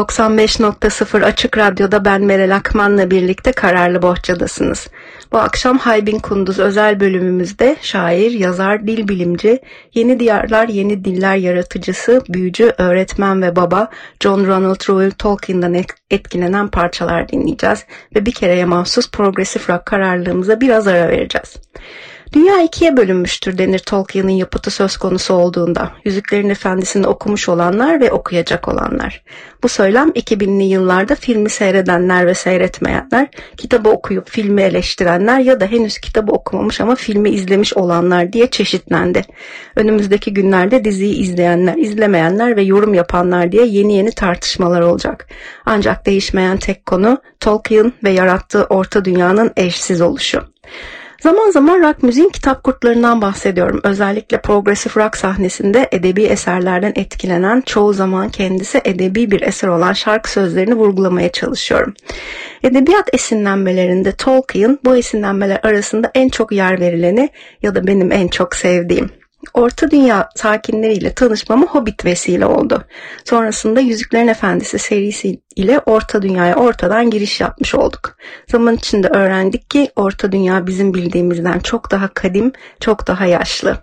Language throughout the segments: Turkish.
95.0 Açık Radyo'da ben Meral Akman'la birlikte Kararlı Bohçadasınız. Bu akşam Haybin Kunduz özel bölümümüzde şair, yazar, dil bilimci, yeni diyarlar, yeni diller yaratıcısı, büyücü, öğretmen ve baba John Ronald Reuel Tolkien'dan etkilenen parçalar dinleyeceğiz ve bir kereye mahsus progresif rock kararlılığımıza biraz ara vereceğiz. Dünya ikiye bölünmüştür denir Tolkien'in yapıtı söz konusu olduğunda. Yüzüklerin Efendisi'ni okumuş olanlar ve okuyacak olanlar. Bu söylem 2000'li yıllarda filmi seyredenler ve seyretmeyenler, kitabı okuyup filmi eleştirenler ya da henüz kitabı okumamış ama filmi izlemiş olanlar diye çeşitlendi. Önümüzdeki günlerde diziyi izleyenler, izlemeyenler ve yorum yapanlar diye yeni yeni tartışmalar olacak. Ancak değişmeyen tek konu Tolkien ve yarattığı orta dünyanın eşsiz oluşu. Zaman zaman rock müziğin kitap kurtlarından bahsediyorum. Özellikle progresif rock sahnesinde edebi eserlerden etkilenen çoğu zaman kendisi edebi bir eser olan şarkı sözlerini vurgulamaya çalışıyorum. Edebiyat esinlenmelerinde Tolkien bu esinlenmeler arasında en çok yer verileni ya da benim en çok sevdiğim. Orta Dünya sakinleriyle tanışmama Hobbit vesile oldu. Sonrasında Yüzüklerin Efendisi serisi ile Orta Dünya'ya ortadan giriş yapmış olduk. Zaman içinde öğrendik ki Orta Dünya bizim bildiğimizden çok daha kadim, çok daha yaşlı.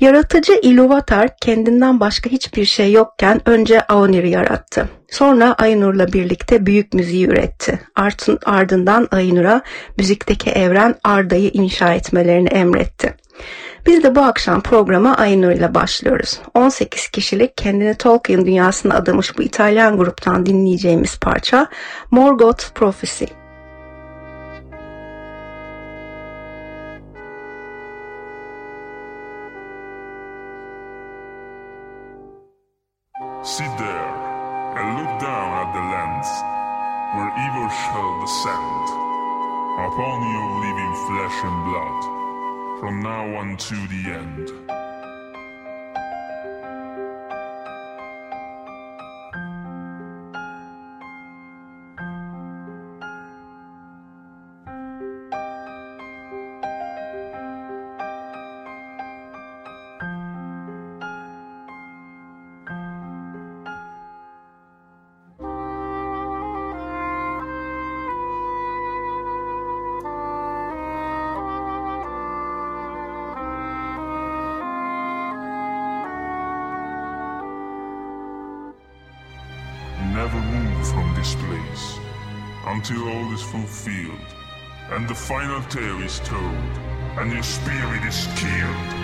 Yaratıcı Iluvatar kendinden başka hiçbir şey yokken önce Aonir'i yarattı. Sonra Aynur'la birlikte büyük müziği üretti. Artın, ardından Aynur'a müzikteki evren Arda'yı inşa etmelerini emretti. Biz de bu akşam programa Ainur ile başlıyoruz. 18 kişilik kendini Tolkien dünyasına adamış bu İtalyan gruptan dinleyeceğimiz parça Morgoth Prophecy. Sit there and look down at the lands where evil shall descend upon your living flesh and blood. From now on to the end. Until all is fulfilled, and the final tale is told, and your spirit is killed.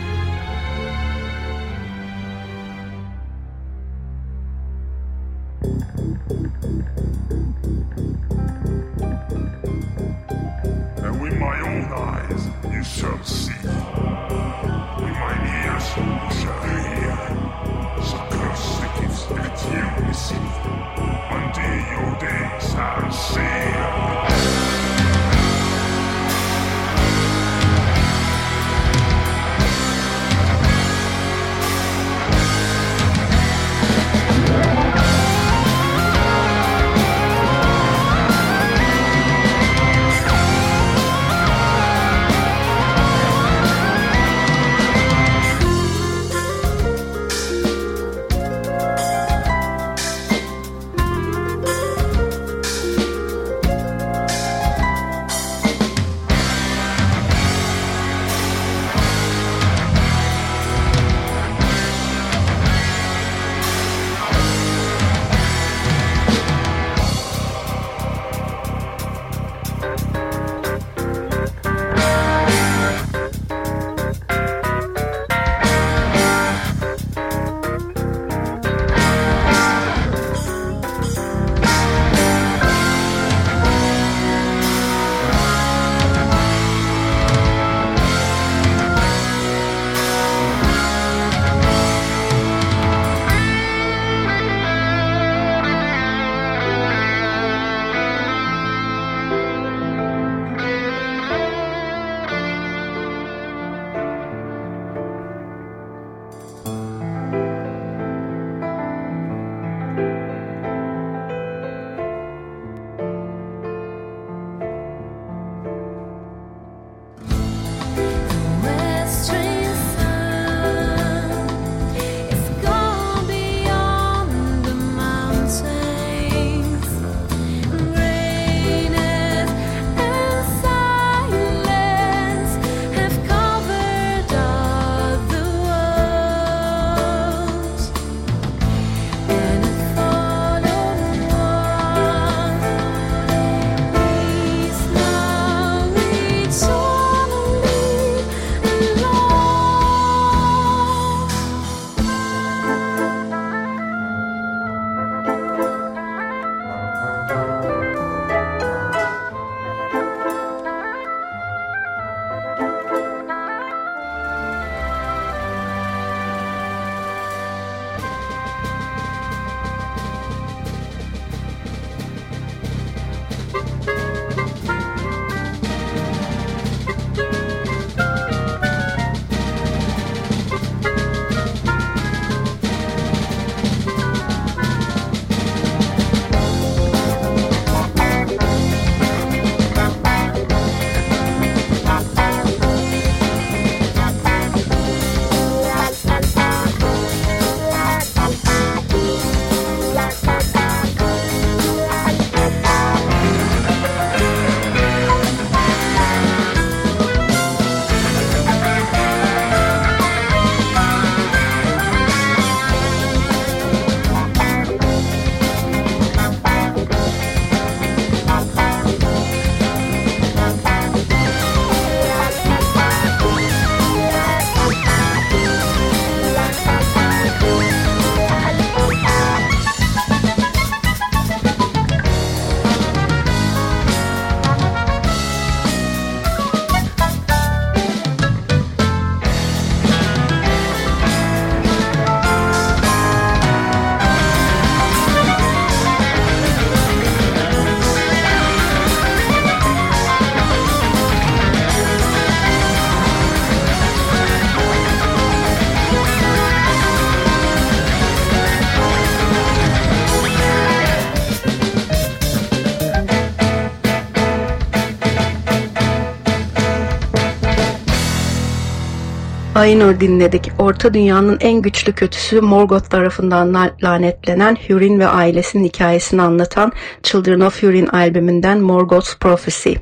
Aynur dinledik. Orta Dünya'nın en güçlü kötüsü Morgoth tarafından lanetlenen Húrin ve ailesinin hikayesini anlatan Children of Húrin albümünden Morgoth's Prophecy.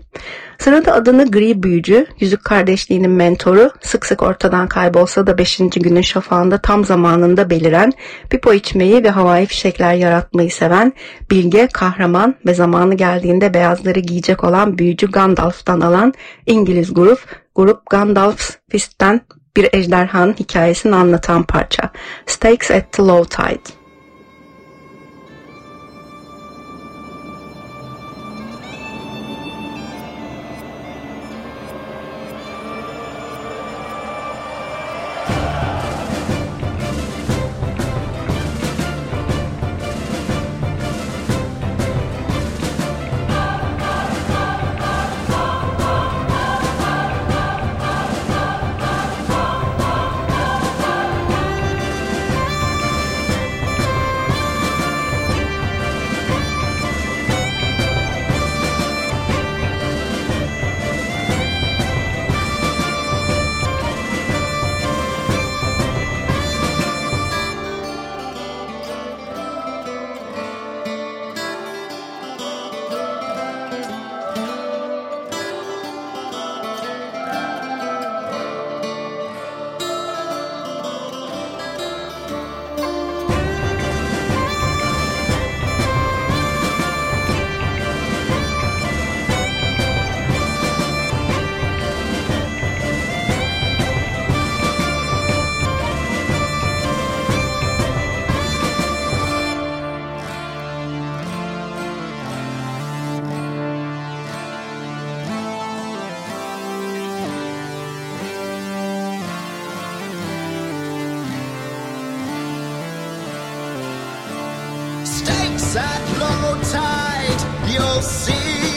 Sırada adını Gri Büyücü, Yüzük Kardeşliği'nin mentoru, sık sık ortadan kaybolsa da 5. günün şafağında tam zamanında beliren, pipo içmeyi ve havai fişekler yaratmayı seven, bilge, kahraman ve zamanı geldiğinde beyazları giyecek olan büyücü Gandalf'tan alan İngiliz grup, grup Gandalf's Fist'ten bir ejderhanın hikayesini anlatan parça. Stakes at the Low Tide. at low tide, you'll see.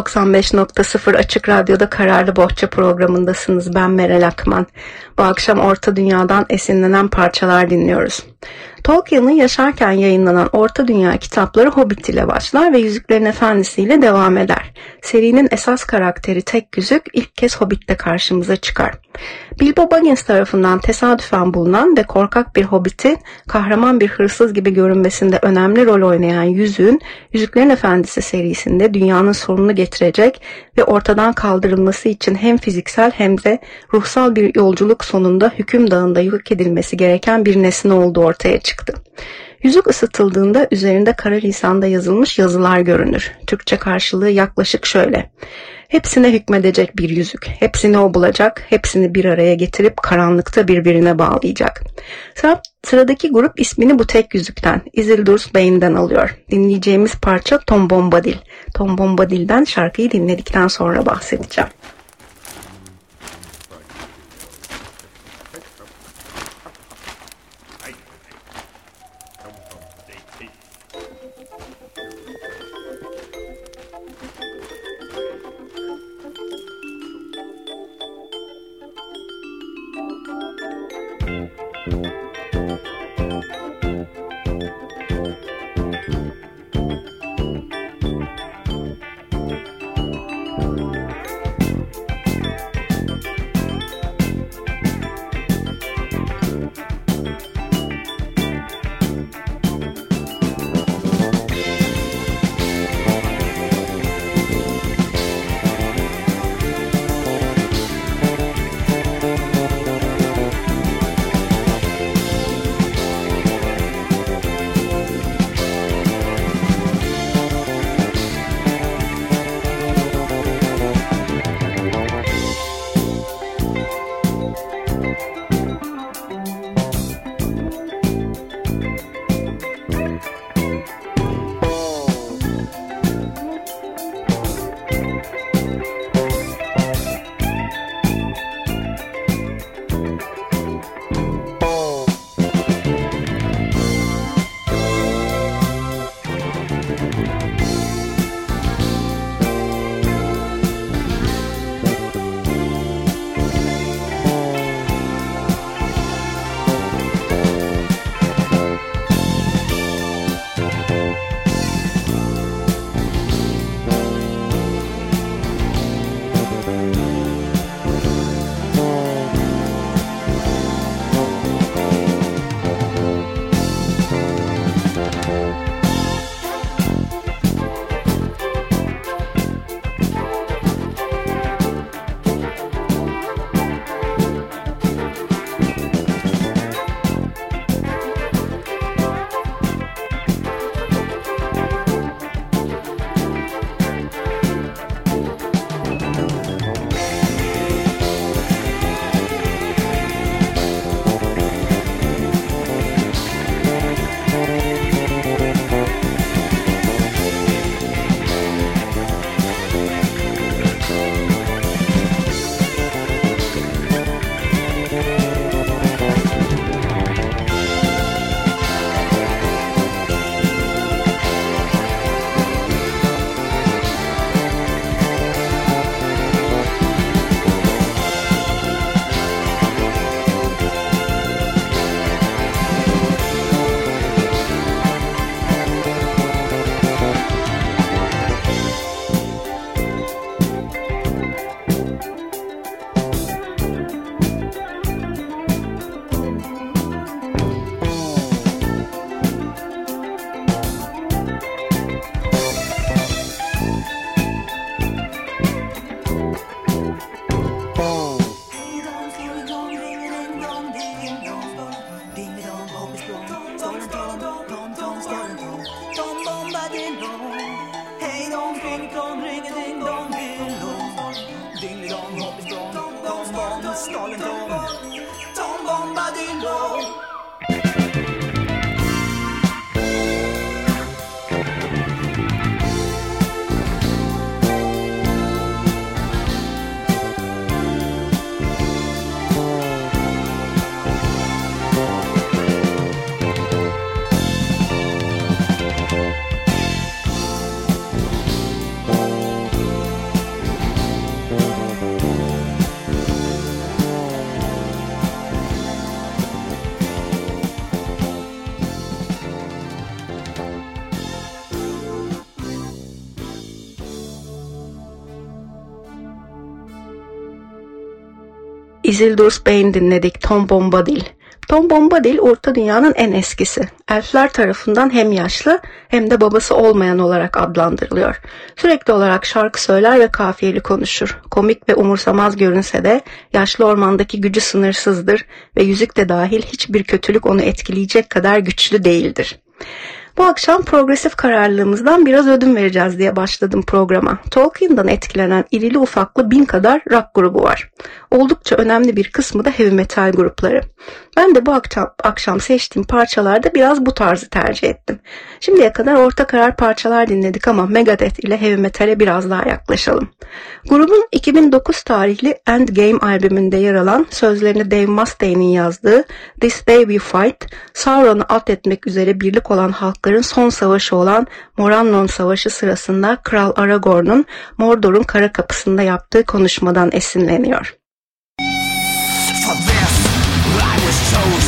...95.0 Açık Radyo'da Kararlı Bohça programındasınız. Ben Meral Akman. Bu akşam Orta Dünya'dan esinlenen parçalar dinliyoruz. Tolkien'in yaşarken yayınlanan Orta Dünya kitapları Hobbit ile başlar ve Yüzüklerin Efendisi ile devam eder. Serinin esas karakteri Tek Yüzük ilk kez Hobbit'te karşımıza çıkar. Bilbo Baggins tarafından tesadüfen bulunan ve korkak bir Hobbit'in kahraman bir hırsız gibi görünmesinde önemli rol oynayan Yüzüğün Yüzüklerin Efendisi serisinde dünyanın sonunu getirecek ve ortadan kaldırılması için hem fiziksel hem de ruhsal bir yolculuk sonunda hüküm dağında yok edilmesi gereken bir nesne olduğu ortaya çıktı. Yüzük ısıtıldığında üzerinde kara lisanda yazılmış yazılar görünür. Türkçe karşılığı yaklaşık şöyle. Hepsine hükmedecek bir yüzük. Hepsini o bulacak. Hepsini bir araya getirip karanlıkta birbirine bağlayacak. Sıra, sıradaki grup ismini bu tek yüzükten, Isildur Swain'den alıyor. Dinleyeceğimiz parça Tom Bombadil. Tom Bombadil'den şarkıyı dinledikten sonra bahsedeceğim. Isildur Spain dinledik Tom Bombadil. Tom Bombadil Orta Dünya'nın en eskisi. Elfler tarafından hem yaşlı hem de babası olmayan olarak adlandırılıyor. Sürekli olarak şarkı söyler ve kafiyeli konuşur. Komik ve umursamaz görünse de yaşlı ormandaki gücü sınırsızdır ve yüzük de dahil hiçbir kötülük onu etkileyecek kadar güçlü değildir. Bu akşam progresif kararlılığımızdan biraz ödün vereceğiz diye başladım programa. Tolkien'dan etkilenen irili ufaklı bin kadar rock grubu var. Oldukça önemli bir kısmı da heavy metal grupları. Ben de bu akşam, akşam seçtiğim parçalarda biraz bu tarzı tercih ettim. Şimdiye kadar orta karar parçalar dinledik ama Megadeth ile heavy metale biraz daha yaklaşalım. Grubun 2009 tarihli Endgame albümünde yer alan sözlerini Dave Mustaine'in yazdığı This Day We Fight, Sauron'u alt etmek üzere birlik olan halkların son savaşı olan Morannon Savaşı sırasında Kral Aragorn'un Mordor'un kara kapısında yaptığı konuşmadan esinleniyor. is told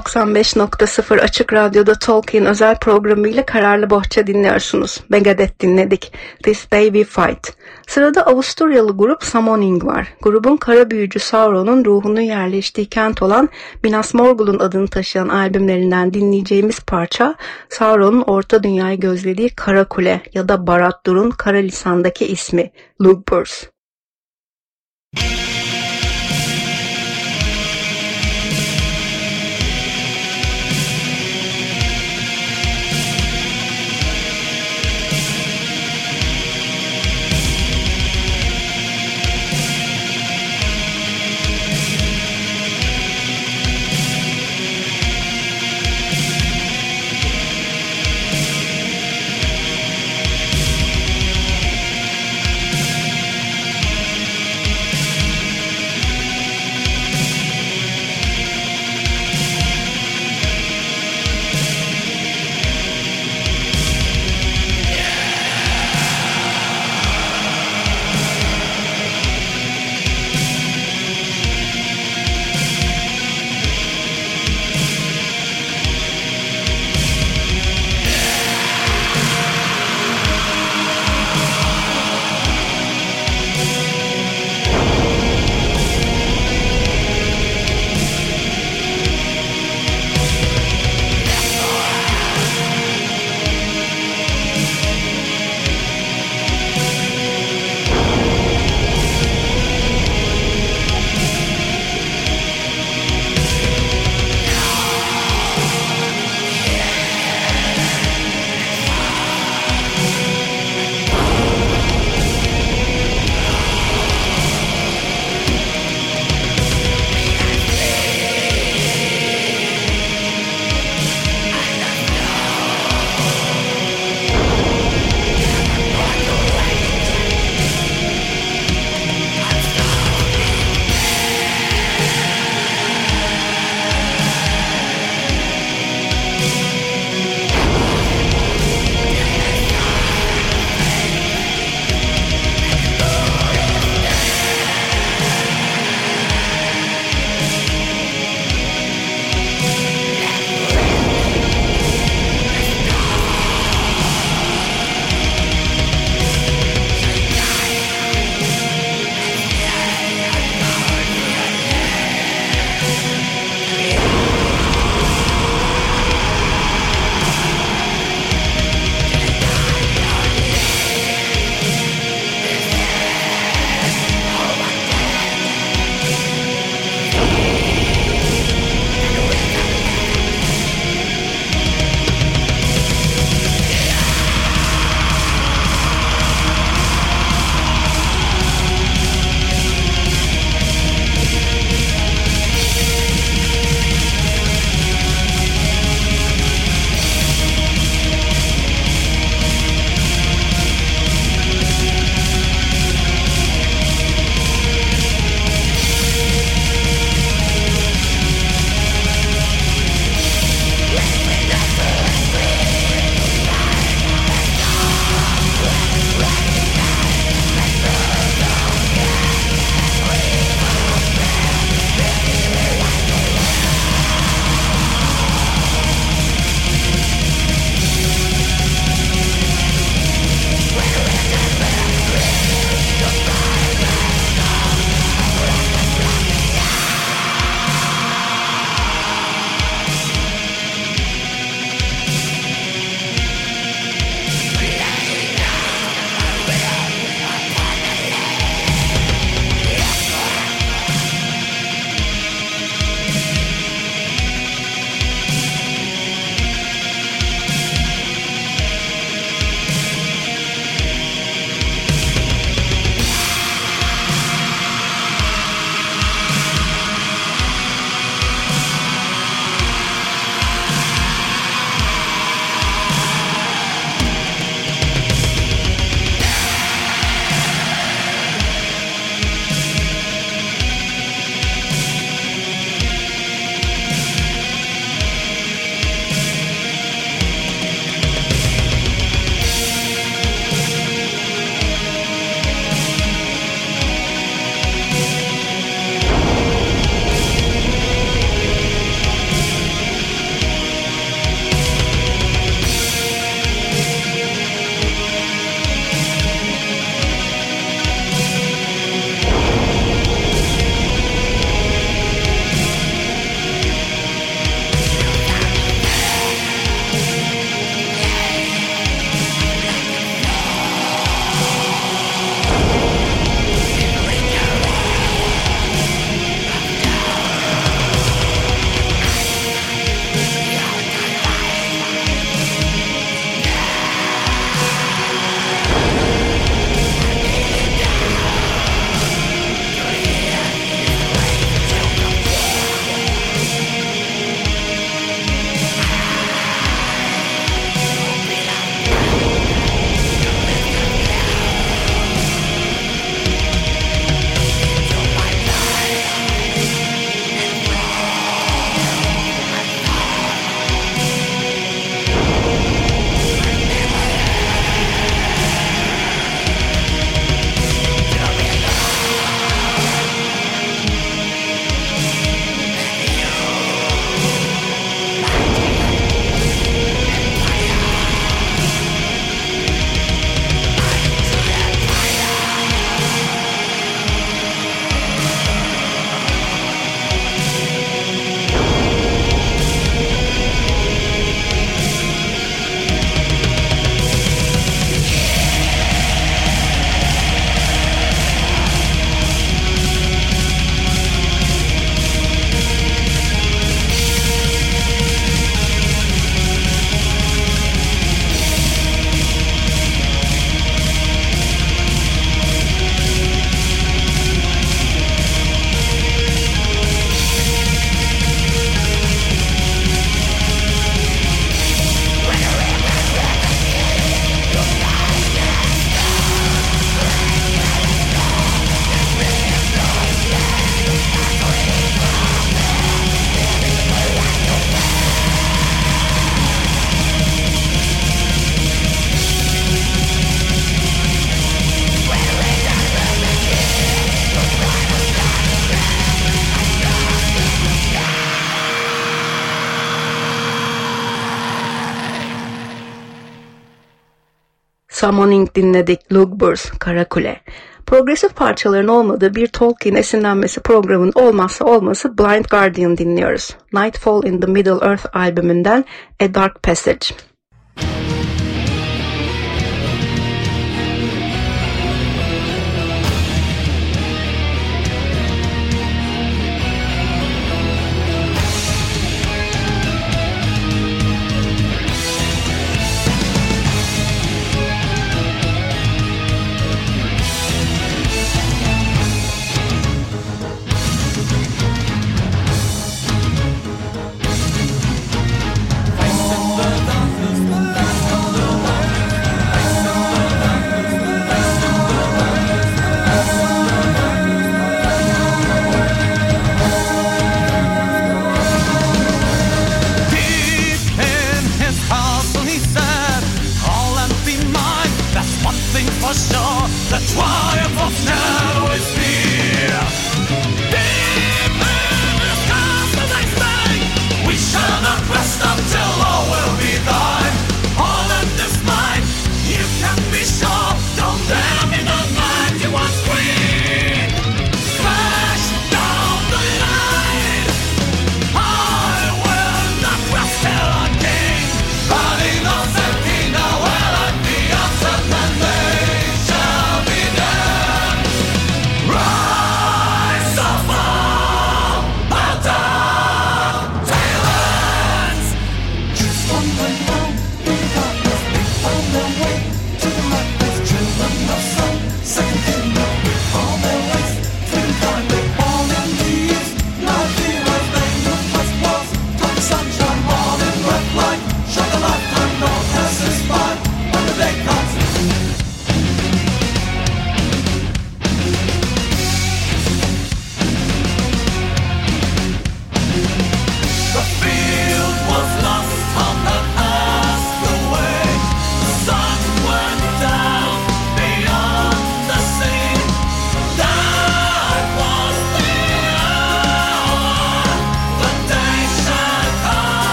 95.0 Açık Radyo'da Tolkien özel programıyla Kararlı Bohça dinliyorsunuz. Megadeth dinledik. This Day We Fight. Sırada Avusturyalı grup Summoning var. Grubun kara büyücü Sauron'un ruhunun yerleştiği kent olan Minas Morgul'un adını taşıyan albümlerinden dinleyeceğimiz parça Sauron'un Orta Dünya'yı gözlediği Kara Kule ya da Barad-dûr'un kara lisandaki ismi Lugburs. Summoning dinledik, Lugbers, Karakule. Progresif parçaların olmadığı bir Tolkien esinlenmesi programın olmazsa olması Blind Guardian dinliyoruz. Nightfall in the Middle Earth albümünden A Dark Passage.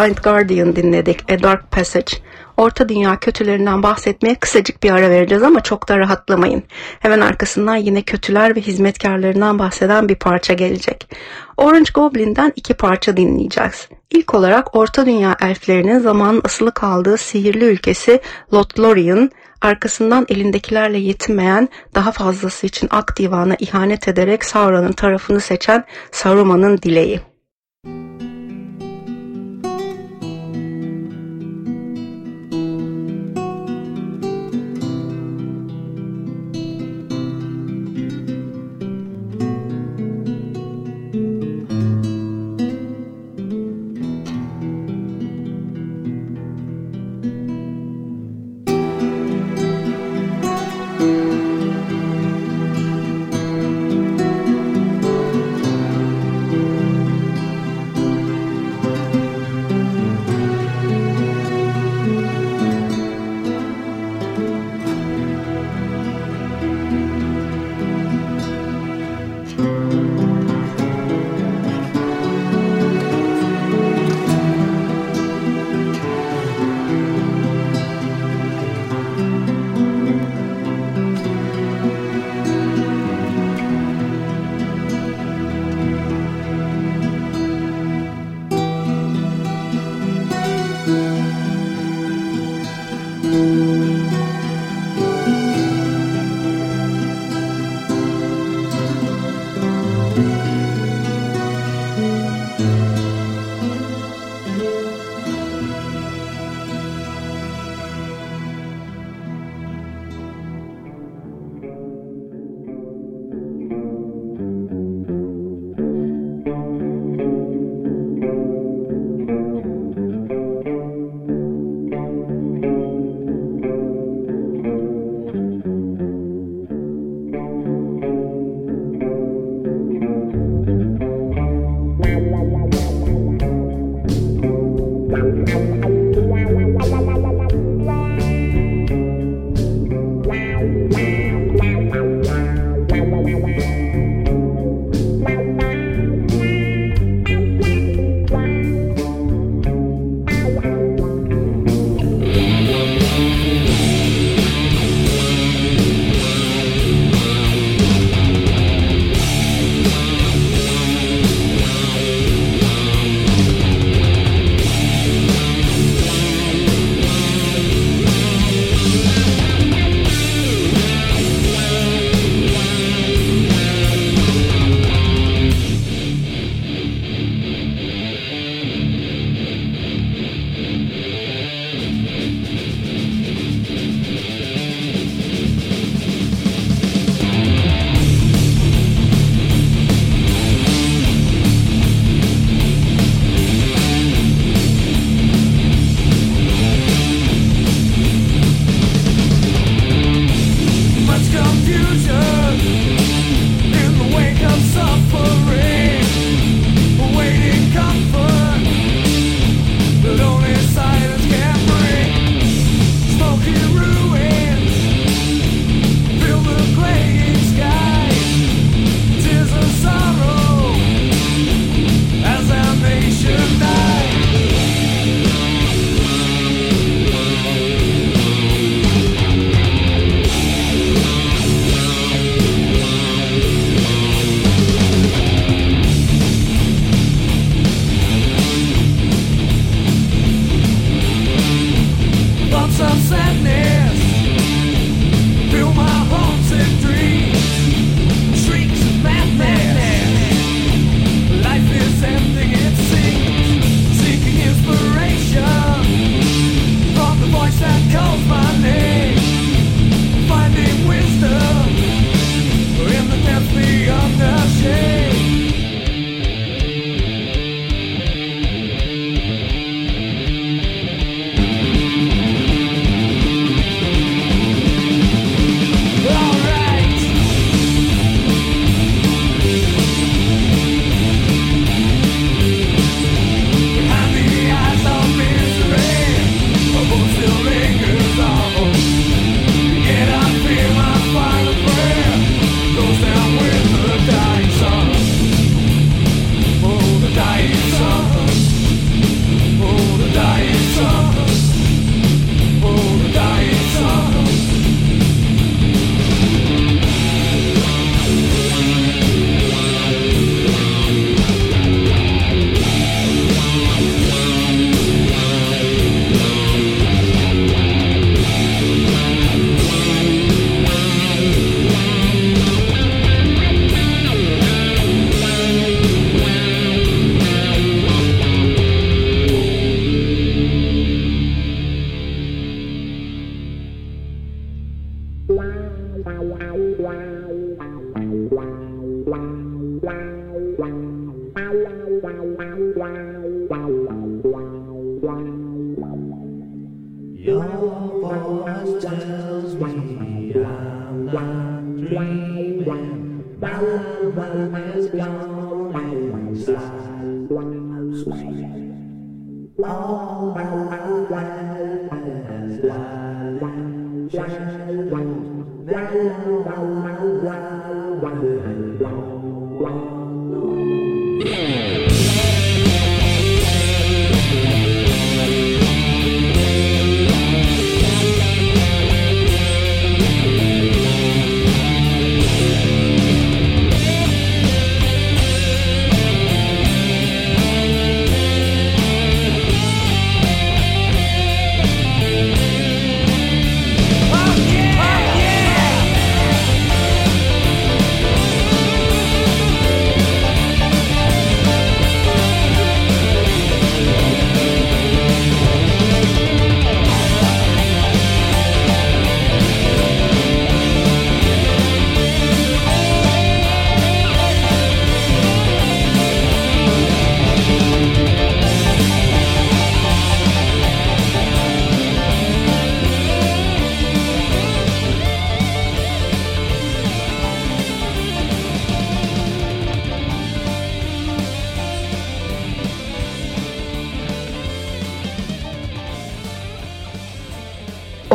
Blind Guardian dinledik, A Dark Passage. Orta Dünya kötülerinden bahsetmeye kısacık bir ara vereceğiz ama çok da rahatlamayın. Hemen arkasından yine kötüler ve hizmetkarlarından bahseden bir parça gelecek. Orange Goblin'den iki parça dinleyeceğiz. İlk olarak Orta Dünya elflerinin zamanın asılı kaldığı sihirli ülkesi Lothlorien, arkasından elindekilerle yetinmeyen, daha fazlası için Ak Divan'a ihanet ederek Sauron'un tarafını seçen Saruman'ın dileği. Your voice tells me I'm not dreaming. My world is going inside. All my world is lying.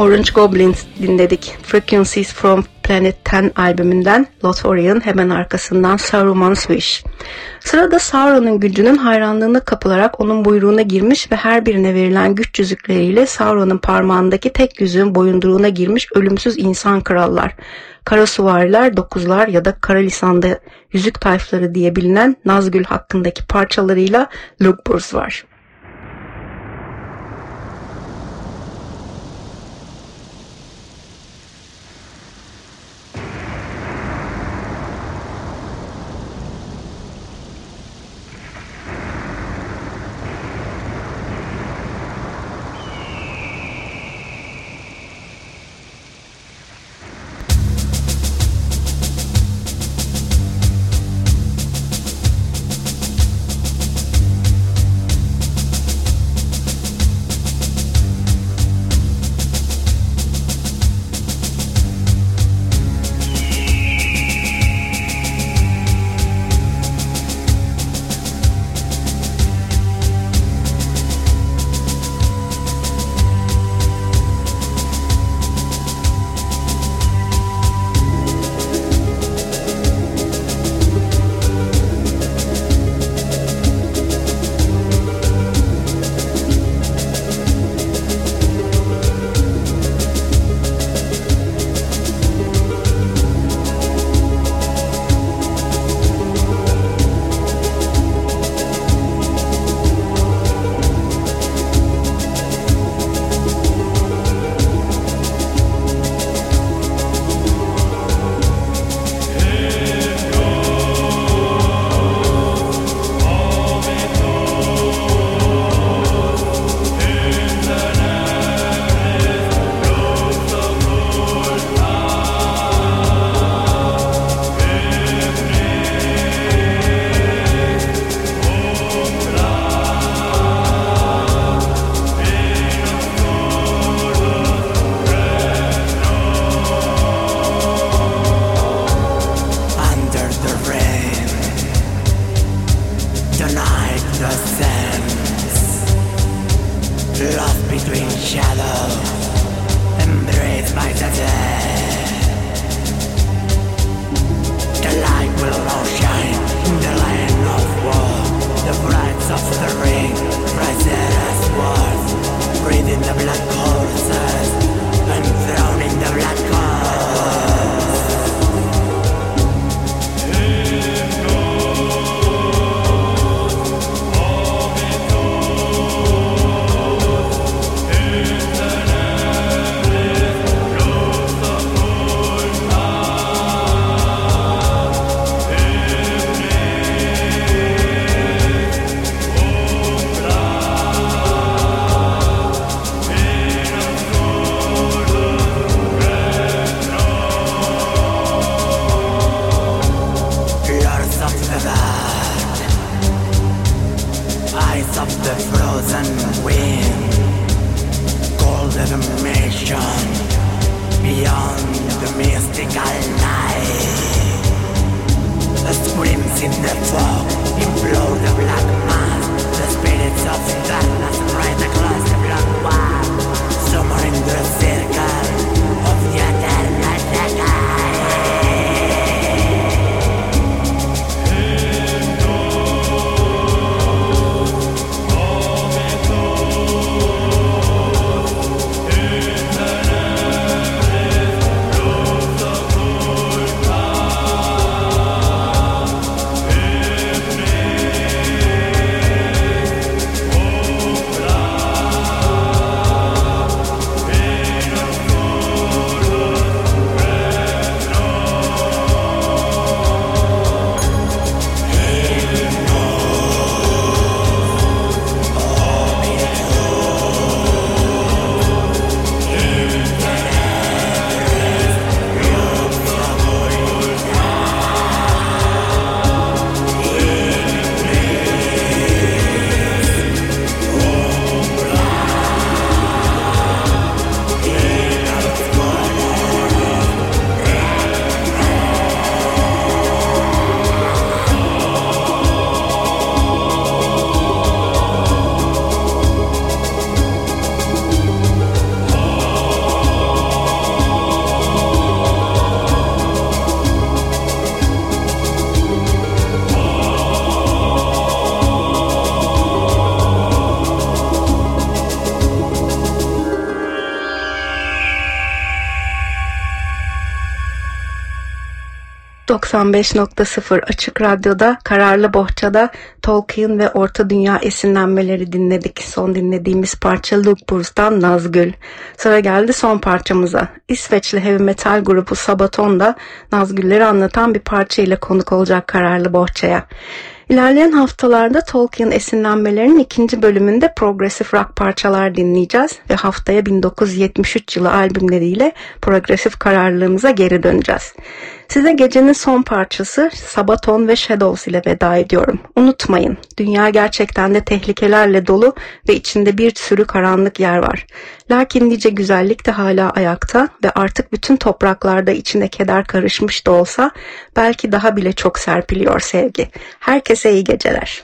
Orange Goblins dinledik. Frequencies from Planet 10 albümünden Lothorian hemen arkasından Saruman's Wish. Sırada Sauron'un gücünün hayranlığına kapılarak onun buyruğuna girmiş ve her birine verilen güç yüzükleriyle Sauron'un parmağındaki tek yüzüğün boyunduruğuna girmiş ölümsüz insan krallar. Kara suvariler, dokuzlar ya da kara lisanda yüzük tayfları diye bilinen Nazgül hakkındaki parçalarıyla Lugburs var. mystical night. The screams in the fog implode the black mass. The spirits of darkness rise across the black wall. Somewhere in the sea. 95.0 Açık Radyo'da Kararlı Bohça'da Tolkien ve Orta Dünya esinlenmeleri dinledik. Son dinlediğimiz parça Luke Nazgül. Sıra geldi son parçamıza. İsveçli heavy metal grubu Sabaton'da Nazgülleri anlatan bir parça ile konuk olacak Kararlı Bohça'ya. İlerleyen haftalarda Tolkien esinlenmelerinin ikinci bölümünde progresif rock parçalar dinleyeceğiz ve haftaya 1973 yılı albümleriyle progresif kararlılığımıza geri döneceğiz. Size gecenin son parçası Sabaton ve Shadows ile veda ediyorum. Unutmayın, dünya gerçekten de tehlikelerle dolu ve içinde bir sürü karanlık yer var. Lakin nice güzellik de hala ayakta ve artık bütün topraklarda içine keder karışmış da olsa belki daha bile çok serpiliyor sevgi. Herkese iyi geceler.